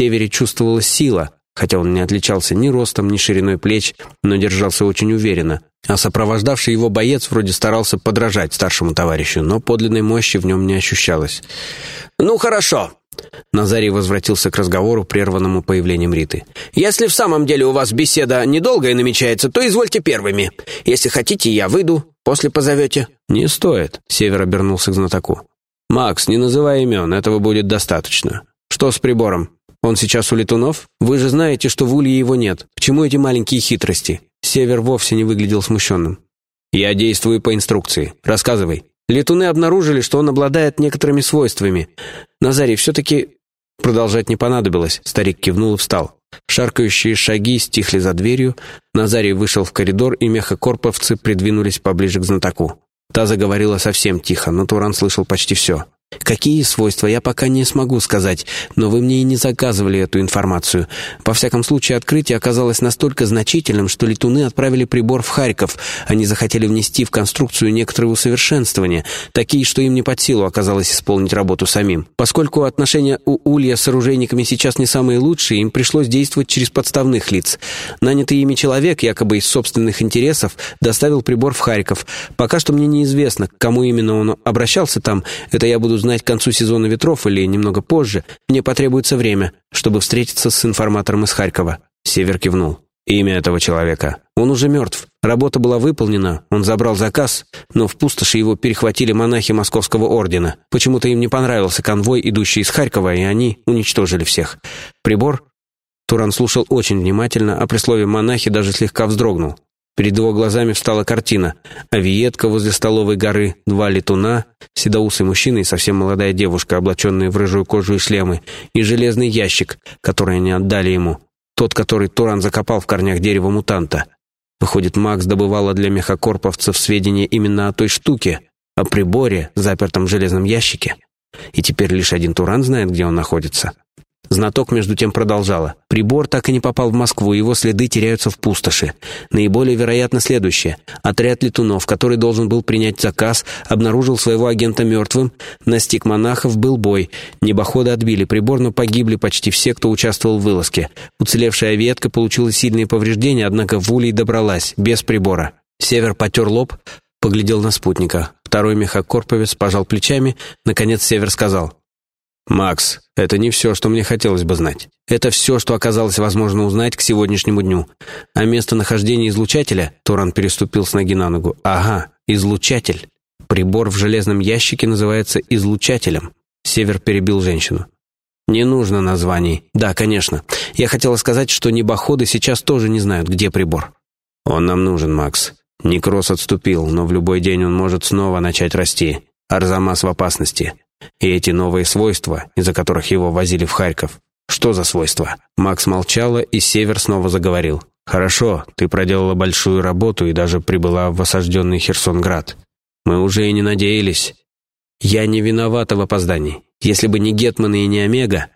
Севере чувствовалась сила, хотя он не отличался ни ростом, ни шириной плеч, но держался очень уверенно. А сопровождавший его боец вроде старался подражать старшему товарищу, но подлинной мощи в нем не ощущалось. «Ну, хорошо!» Назарий возвратился к разговору, прерванному появлением Риты. «Если в самом деле у вас беседа недолгая намечается, то извольте первыми. Если хотите, я выйду, после позовете». «Не стоит», — Север обернулся к знатоку. «Макс, не называй имен, этого будет достаточно. Что с прибором? Он сейчас у летунов? Вы же знаете, что в улье его нет. К чему эти маленькие хитрости?» Север вовсе не выглядел смущенным. «Я действую по инструкции. Рассказывай». Летуны обнаружили, что он обладает некоторыми свойствами. Назарий все-таки... Продолжать не понадобилось. Старик кивнул и встал. Шаркающие шаги стихли за дверью. Назарий вышел в коридор, и мехокорповцы придвинулись поближе к знатоку. Та заговорила совсем тихо, но Туран слышал почти все. Какие свойства, я пока не смогу сказать, но вы мне и не заказывали эту информацию. Во всяком случае, открытие оказалось настолько значительным, что летуны отправили прибор в Харьков. Они захотели внести в конструкцию некоторые усовершенствования, такие, что им не под силу оказалось исполнить работу самим. Поскольку отношения у Улья с оружейниками сейчас не самые лучшие, им пришлось действовать через подставных лиц. Нанятый ими человек, якобы из собственных интересов, доставил прибор в Харьков. Пока что мне неизвестно, к кому именно он обращался там, это я буду узнать к концу сезона ветров или немного позже, мне потребуется время, чтобы встретиться с информатором из Харькова». Север кивнул. «Имя этого человека. Он уже мертв. Работа была выполнена, он забрал заказ, но в пустоши его перехватили монахи Московского ордена. Почему-то им не понравился конвой, идущий из Харькова, и они уничтожили всех. Прибор?» Туран слушал очень внимательно, а при слове «монахи» даже слегка вздрогнул. Перед его глазами встала картина. Авиетка возле столовой горы, два летуна, седоусый мужчина и совсем молодая девушка, облаченные в рыжую кожу и шлемы, и железный ящик, который они отдали ему. Тот, который Туран закопал в корнях дерева мутанта. Выходит, Макс добывала для мехокорповцев сведения именно о той штуке, о приборе, запертом в железном ящике. И теперь лишь один Туран знает, где он находится. Знаток между тем продолжала. Прибор так и не попал в Москву, его следы теряются в пустоши. Наиболее вероятно следующее. Отряд летунов, который должен был принять заказ, обнаружил своего агента мертвым, настиг монахов, был бой. Небоходы отбили прибор, но погибли почти все, кто участвовал в вылазке. Уцелевшая ветка получила сильные повреждения, однако в улей добралась, без прибора. Север потер лоб, поглядел на спутника. Второй мехокорповец пожал плечами. Наконец Север сказал. «Макс, это не все, что мне хотелось бы знать. Это все, что оказалось возможно узнать к сегодняшнему дню. А местонахождение излучателя...» Туран переступил с ноги на ногу. «Ага, излучатель. Прибор в железном ящике называется излучателем». Север перебил женщину. «Не нужно названий. Да, конечно. Я хотела сказать, что небоходы сейчас тоже не знают, где прибор». «Он нам нужен, Макс. Некрос отступил, но в любой день он может снова начать расти. Арзамас в опасности. И эти новые свойства, из-за которых его возили в Харьков. Что за свойства? Макс молчала, и Север снова заговорил. «Хорошо, ты проделала большую работу и даже прибыла в осажденный Херсонград. Мы уже и не надеялись. Я не виновата в опоздании. Если бы не Гетманы и не Омега,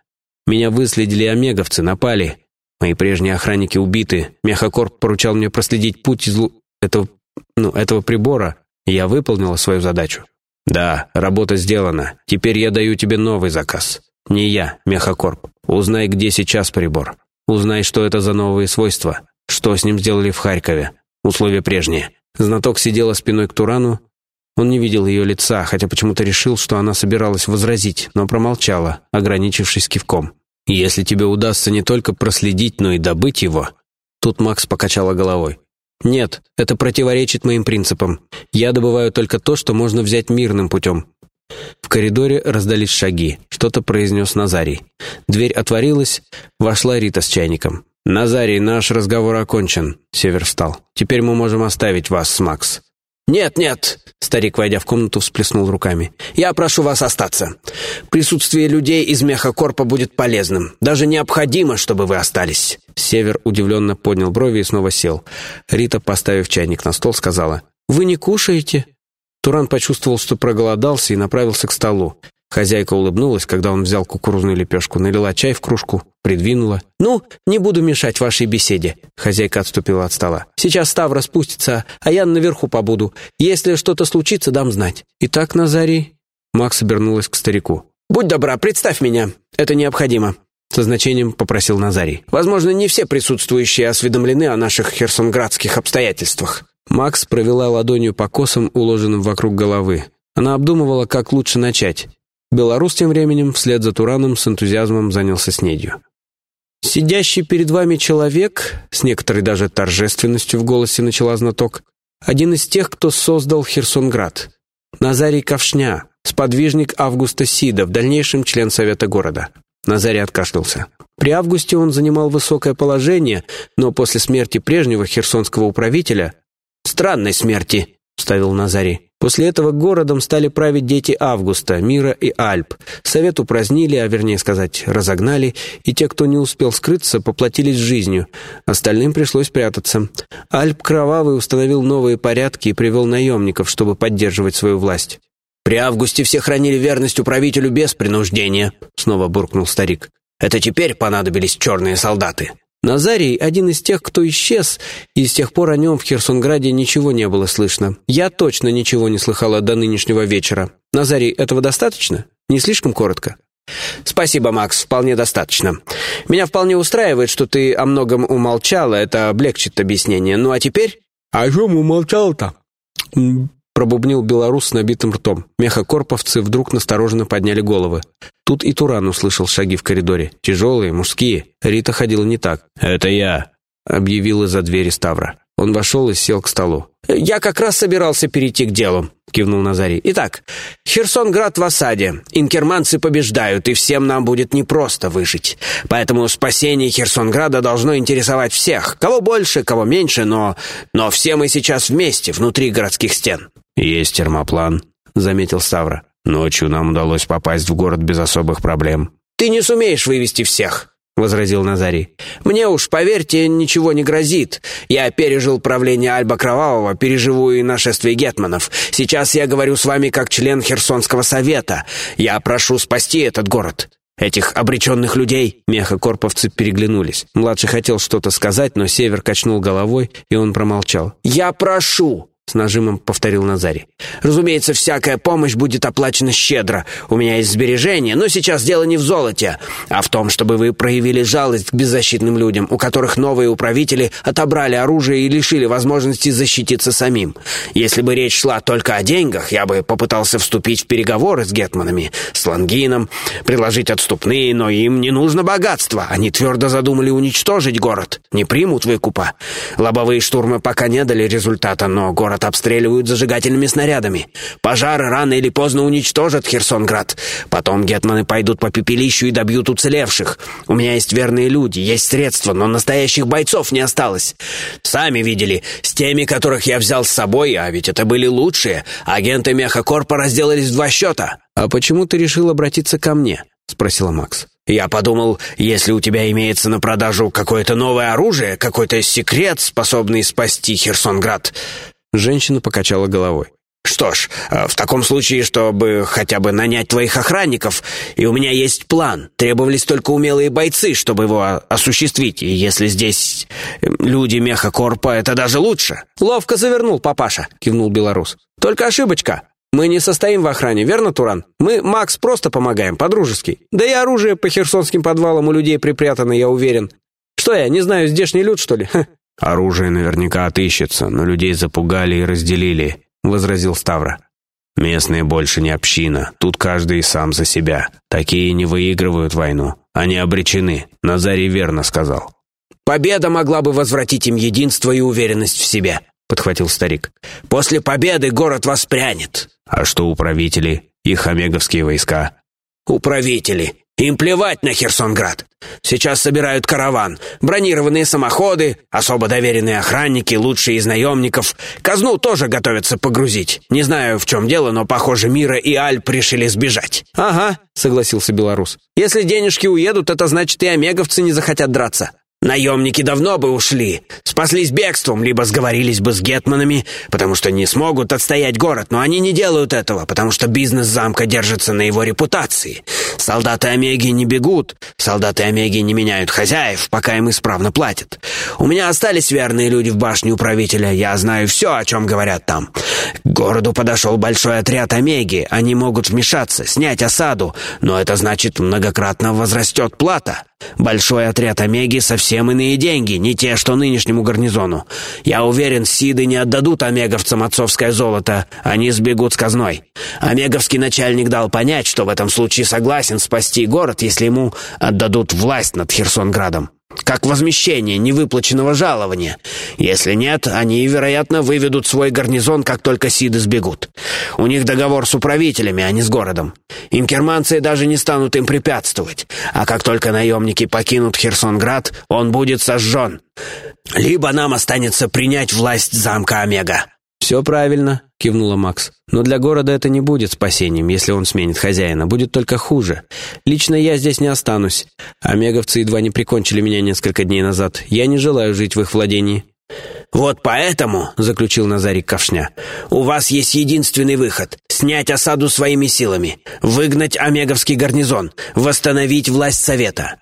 меня выследили омеговцы, напали. Мои прежние охранники убиты. Мехакорп поручал мне проследить путь из этого, ну, этого прибора, я выполнила свою задачу. «Да, работа сделана. Теперь я даю тебе новый заказ. Не я, Мехакорп. Узнай, где сейчас прибор. Узнай, что это за новые свойства. Что с ним сделали в Харькове. Условия прежние». Знаток сидела спиной к Турану. Он не видел ее лица, хотя почему-то решил, что она собиралась возразить, но промолчала, ограничившись кивком. «Если тебе удастся не только проследить, но и добыть его...» Тут Макс покачала головой. «Нет, это противоречит моим принципам. Я добываю только то, что можно взять мирным путем». В коридоре раздались шаги. Что-то произнес Назарий. Дверь отворилась, вошла Рита с чайником. «Назарий, наш разговор окончен», — Север встал. «Теперь мы можем оставить вас с Макс». «Нет, нет!» — старик, войдя в комнату, всплеснул руками. «Я прошу вас остаться. Присутствие людей из мехокорпа будет полезным. Даже необходимо, чтобы вы остались». Север удивленно поднял брови и снова сел. Рита, поставив чайник на стол, сказала. «Вы не кушаете?» Туран почувствовал, что проголодался и направился к столу. Хозяйка улыбнулась, когда он взял кукурузную лепешку, налила чай в кружку, придвинула. «Ну, не буду мешать вашей беседе». Хозяйка отступила от стола. «Сейчас став распустится, а я наверху побуду. Если что-то случится, дам знать». «Итак, Назарий...» Макс обернулась к старику. «Будь добра, представь меня. Это необходимо». Со значением попросил Назарий. «Возможно, не все присутствующие осведомлены о наших херсонградских обстоятельствах». Макс провела ладонью по косам, уложенным вокруг головы. Она обдумывала, как лучше начать. Белорус тем временем, вслед за Тураном, с энтузиазмом занялся снедью. «Сидящий перед вами человек», с некоторой даже торжественностью в голосе начала знаток, один из тех, кто создал Херсонград. Назарий Ковшня, сподвижник Августа Сида, в дальнейшем член Совета города. Назарий откашлялся. При Августе он занимал высокое положение, но после смерти прежнего херсонского управителя... «Странной смерти», — вставил Назарий. После этого городом стали править дети Августа, Мира и Альп. Совет упразднили, а вернее сказать, разогнали, и те, кто не успел скрыться, поплатились жизнью. Остальным пришлось прятаться. Альп Кровавый установил новые порядки и привел наемников, чтобы поддерживать свою власть. При Августе все хранили верность управителю без принуждения», — снова буркнул старик. «Это теперь понадобились черные солдаты». Назарий — один из тех, кто исчез, и с тех пор о нем в Херсонграде ничего не было слышно. Я точно ничего не слыхала до нынешнего вечера. Назарий, этого достаточно? Не слишком коротко? «Спасибо, Макс, вполне достаточно. Меня вполне устраивает, что ты о многом умолчала, это облегчит объяснение. Ну а теперь...» «О чем умолчал-то?» Пробубнил белорус с набитым ртом. Мехокорповцы вдруг настороженно подняли головы. Тут и Туран услышал шаги в коридоре. Тяжелые, мужские. Рита ходила не так. «Это я», — объявил из-за двери Ставра. Он вошел и сел к столу. «Я как раз собирался перейти к делу», — кивнул Назарий. «Итак, Херсонград в осаде. Инкерманцы побеждают, и всем нам будет непросто выжить. Поэтому спасение Херсонграда должно интересовать всех. Кого больше, кого меньше, но... Но все мы сейчас вместе, внутри городских стен». «Есть термоплан», — заметил Ставра. «Ночью нам удалось попасть в город без особых проблем». «Ты не сумеешь вывести всех», — возразил Назарий. «Мне уж, поверьте, ничего не грозит. Я пережил правление Альба Кровавого, переживу и нашествие гетманов. Сейчас я говорю с вами как член Херсонского совета. Я прошу спасти этот город. Этих обреченных людей...» Мехокорповцы переглянулись. Младший хотел что-то сказать, но Север качнул головой, и он промолчал. «Я прошу!» — с нажимом повторил Назарий. «Разумеется, всякая помощь будет оплачена щедро. У меня есть сбережения, но сейчас дело не в золоте, а в том, чтобы вы проявили жалость к беззащитным людям, у которых новые управители отобрали оружие и лишили возможности защититься самим. Если бы речь шла только о деньгах, я бы попытался вступить в переговоры с гетманами, с Лангином, предложить отступные, но им не нужно богатство. Они твердо задумали уничтожить город, не примут выкупа. Лобовые штурмы пока не дали результата, но город Город обстреливают зажигательными снарядами. Пожары рано или поздно уничтожат Херсонград. Потом гетманы пойдут по пепелищу и добьют уцелевших. У меня есть верные люди, есть средства, но настоящих бойцов не осталось. Сами видели, с теми, которых я взял с собой, а ведь это были лучшие, агенты Мехакорпа разделались в два счета. «А почему ты решил обратиться ко мне?» — спросила Макс. «Я подумал, если у тебя имеется на продажу какое-то новое оружие, какой-то секрет, способный спасти Херсонград, Женщина покачала головой. «Что ж, э, в таком случае, чтобы хотя бы нанять твоих охранников, и у меня есть план. Требовались только умелые бойцы, чтобы его осуществить, и если здесь э, люди мехакорпа, это даже лучше». «Ловко завернул, папаша», — кивнул белорус. «Только ошибочка. Мы не состоим в охране, верно, Туран? Мы, Макс, просто помогаем, по-дружески. Да и оружие по херсонским подвалам у людей припрятано, я уверен. Что я, не знаю, здешний люд, что ли? «Оружие наверняка отыщется, но людей запугали и разделили», — возразил Ставра. «Местные больше не община, тут каждый сам за себя. Такие не выигрывают войну, они обречены», — Назарий верно сказал. «Победа могла бы возвратить им единство и уверенность в себе», — подхватил старик. «После победы город воспрянет». «А что управители? Их омеговские войска?» «Управители. Им плевать на Херсонград. Сейчас собирают караван. Бронированные самоходы, особо доверенные охранники, лучшие из наемников. Казну тоже готовятся погрузить. Не знаю, в чем дело, но, похоже, Мира и Альп решили сбежать». «Ага», — согласился белорус. «Если денежки уедут, это значит, и омеговцы не захотят драться». Наемники давно бы ушли, спаслись бегством, либо сговорились бы с гетманами, потому что не смогут отстоять город, но они не делают этого, потому что бизнес замка держится на его репутации. Солдаты Омеги не бегут, солдаты Омеги не меняют хозяев, пока им исправно платят. У меня остались верные люди в башне управителя, я знаю все, о чем говорят там. К городу подошел большой отряд Омеги, они могут вмешаться, снять осаду, но это значит многократно возрастет плата. Большой отряд Омеги совсем иные деньги, не те, что нынешнему гарнизону. Я уверен, Сиды не отдадут омеговцам отцовское золото, они сбегут с казной. Омеговский начальник дал понять, что в этом случае согласен спасти город, если ему отдадут власть над Херсонградом как возмещение невыплаченного жалования. Если нет, они, вероятно, выведут свой гарнизон, как только сиды сбегут. У них договор с управителями, а не с городом. Инкерманцы даже не станут им препятствовать. А как только наемники покинут Херсонград, он будет сожжен. Либо нам останется принять власть замка Омега. «Все правильно», — кивнула Макс. «Но для города это не будет спасением, если он сменит хозяина. Будет только хуже. Лично я здесь не останусь. Омеговцы едва не прикончили меня несколько дней назад. Я не желаю жить в их владении». «Вот поэтому», — заключил Назарий Ковшня, «у вас есть единственный выход — снять осаду своими силами, выгнать Омеговский гарнизон, восстановить власть Совета».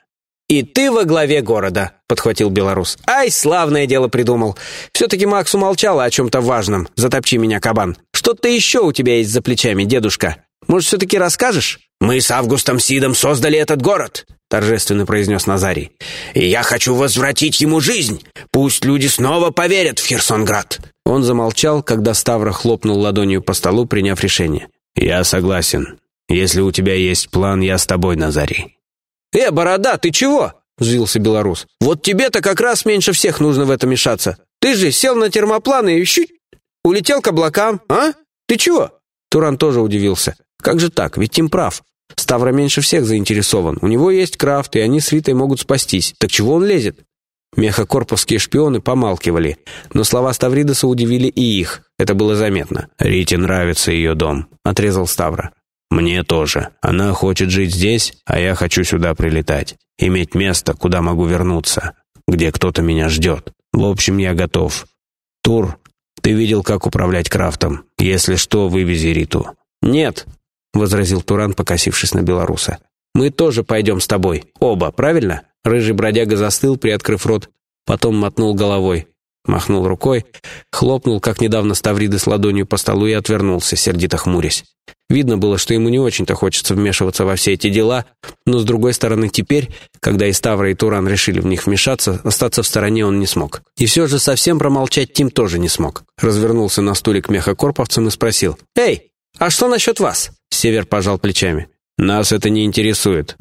«И ты во главе города», — подхватил белорус. «Ай, славное дело придумал. Все-таки Макс умолчала о чем-то важном. Затопчи меня, кабан. Что-то еще у тебя есть за плечами, дедушка. Может, все-таки расскажешь?» «Мы с Августом Сидом создали этот город», — торжественно произнес Назарий. «И я хочу возвратить ему жизнь. Пусть люди снова поверят в Херсонград». Он замолчал, когда Ставра хлопнул ладонью по столу, приняв решение. «Я согласен. Если у тебя есть план, я с тобой, Назарий». «Э, борода, ты чего?» — взвился белорус. «Вот тебе-то как раз меньше всех нужно в это мешаться. Ты же сел на термоплан и щуть, улетел к облакам, а? Ты чего?» Туран тоже удивился. «Как же так? Ведь Тим прав. Ставра меньше всех заинтересован. У него есть крафт, и они с Ритой могут спастись. Так чего он лезет? Мехокорповские шпионы помалкивали, но слова Ставридоса удивили и их. Это было заметно. «Рите нравится ее дом», — отрезал Ставра. «Мне тоже. Она хочет жить здесь, а я хочу сюда прилетать. Иметь место, куда могу вернуться, где кто-то меня ждет. В общем, я готов. Тур, ты видел, как управлять крафтом. Если что, вывези Риту». «Нет», — возразил Туран, покосившись на белоруса. «Мы тоже пойдем с тобой. Оба, правильно?» Рыжий бродяга застыл, приоткрыв рот, потом мотнул головой, махнул рукой, хлопнул, как недавно Ставриды с ладонью по столу и отвернулся, сердито хмурясь. Видно было, что ему не очень-то хочется вмешиваться во все эти дела, но, с другой стороны, теперь, когда и Ставра, и Туран решили в них вмешаться, остаться в стороне он не смог. И все же совсем промолчать Тим тоже не смог. Развернулся на стуле к мехокорповцам и спросил. «Эй, а что насчет вас?» Север пожал плечами. «Нас это не интересует».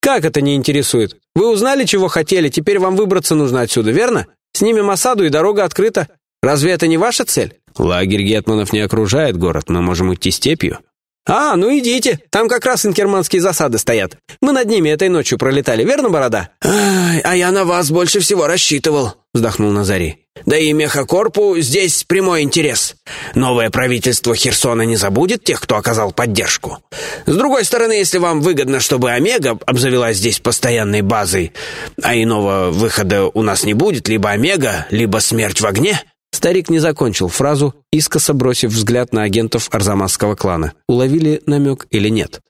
«Как это не интересует? Вы узнали, чего хотели, теперь вам выбраться нужно отсюда, верно? Снимем осаду, и дорога открыта. Разве это не ваша цель?» «Лагерь Гетманов не окружает город, мы можем идти степью». «А, ну идите, там как раз инкерманские засады стоят. Мы над ними этой ночью пролетали, верно, Борода?» «Ай, а я на вас больше всего рассчитывал», — вздохнул Назарий. Да и Мехакорпу здесь прямой интерес. Новое правительство Херсона не забудет тех, кто оказал поддержку. С другой стороны, если вам выгодно, чтобы Омега обзавелась здесь постоянной базой, а иного выхода у нас не будет, либо Омега, либо смерть в огне...» Старик не закончил фразу, искоса бросив взгляд на агентов Арзамасского клана. Уловили намек или нет?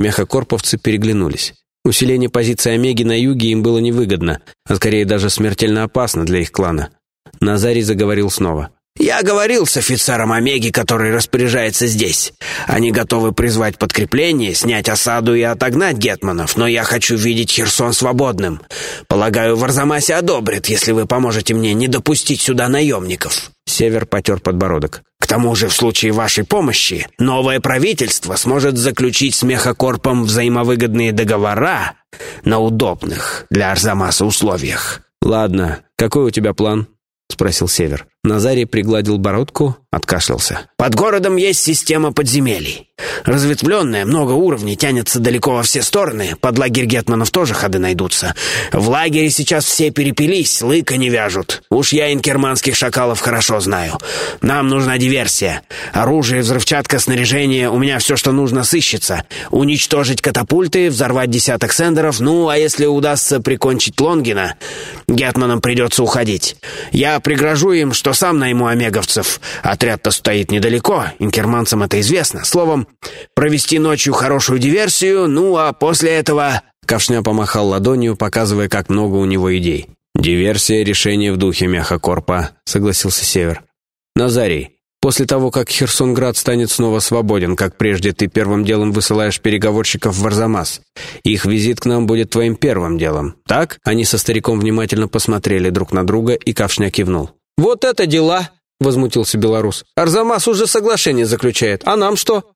Мехакорповцы переглянулись. Усиление позиции Омеги на юге им было невыгодно, а скорее даже смертельно опасно для их клана. Назарий заговорил снова. «Я говорил с офицером Омеги, который распоряжается здесь. Они готовы призвать подкрепление, снять осаду и отогнать гетманов, но я хочу видеть Херсон свободным. Полагаю, в Арзамасе одобрят, если вы поможете мне не допустить сюда наемников». Север потер подбородок. «К тому же, в случае вашей помощи, новое правительство сможет заключить с Мехокорпом взаимовыгодные договора на удобных для Арзамаса условиях». «Ладно, какой у тебя план?» — спросил Север. Назарий пригладил бородку, откашлялся. «Под городом есть система подземелий. Разветвленная, много уровней, тянется далеко во все стороны. Под лагерь Гетманов тоже ходы найдутся. В лагере сейчас все перепились, лыка не вяжут. Уж я инкерманских шакалов хорошо знаю. Нам нужна диверсия. Оружие, взрывчатка, снаряжение, у меня все, что нужно, сыщется. Уничтожить катапульты, взорвать десяток сендеров, ну, а если удастся прикончить Лонгина, Гетманам придется уходить. Я пригрожу им, что сам найму омеговцев. Отряд-то стоит недалеко, инкерманцам это известно. Словом, провести ночью хорошую диверсию, ну а после этого...» Ковшня помахал ладонью, показывая, как много у него идей. «Диверсия — решение в духе мехокорпа», — согласился Север. «Назарий, после того, как Херсонград станет снова свободен, как прежде, ты первым делом высылаешь переговорщиков в Арзамас. Их визит к нам будет твоим первым делом, так?» Они со стариком внимательно посмотрели друг на друга, и Ковшня кивнул. «Вот это дела!» — возмутился белорус. «Арзамас уже соглашение заключает. А нам что?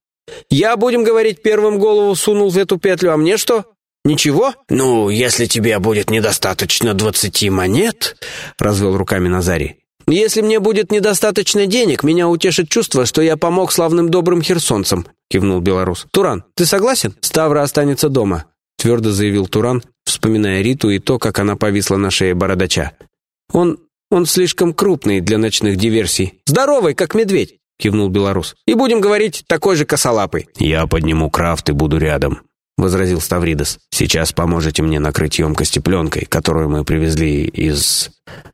Я, будем говорить, первым голову сунул в эту петлю, а мне что? Ничего?» «Ну, если тебе будет недостаточно двадцати монет...» — развел руками Назарий. «Если мне будет недостаточно денег, меня утешит чувство, что я помог славным добрым херсонцам», — кивнул белорус. «Туран, ты согласен? Ставра останется дома», — твердо заявил Туран, вспоминая Риту и то, как она повисла на шее бородача. «Он он слишком крупный для ночных диверсий. Здоровый, как медведь!» — кивнул белорус. «И будем говорить, такой же косолапый». «Я подниму крафт и буду рядом», возразил Ставридес. «Сейчас поможете мне накрыть емкости пленкой, которую мы привезли из...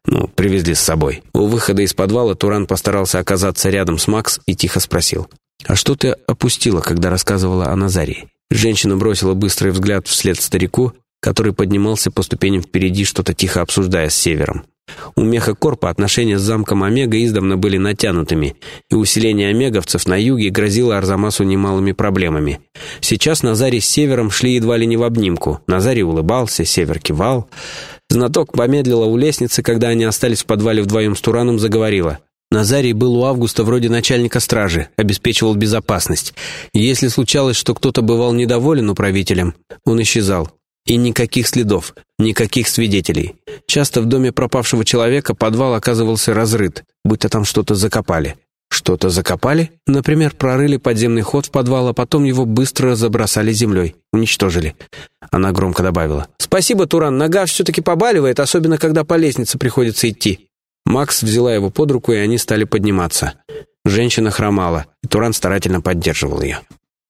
ну, привезли с собой». У выхода из подвала Туран постарался оказаться рядом с Макс и тихо спросил. «А что ты опустила, когда рассказывала о Назарии?» Женщина бросила быстрый взгляд вслед старику, который поднимался по ступеням впереди, что-то тихо обсуждая с Севером. У Мехакорпа отношения с замком Омега издавна были натянутыми, и усиление омеговцев на юге грозило Арзамасу немалыми проблемами. Сейчас Назарий с Севером шли едва ли не в обнимку. Назарий улыбался, Север кивал. Знаток помедлила у лестницы, когда они остались в подвале вдвоем с Тураном, заговорила. Назарий был у Августа вроде начальника стражи, обеспечивал безопасность. Если случалось, что кто-то бывал недоволен управителем, он исчезал. И никаких следов, никаких свидетелей. Часто в доме пропавшего человека подвал оказывался разрыт, будто там что-то закопали. Что-то закопали? Например, прорыли подземный ход в подвал, а потом его быстро забросали землей. Уничтожили. Она громко добавила. «Спасибо, Туран, нога все-таки побаливает, особенно когда по лестнице приходится идти». Макс взяла его под руку, и они стали подниматься. Женщина хромала, и Туран старательно поддерживал ее.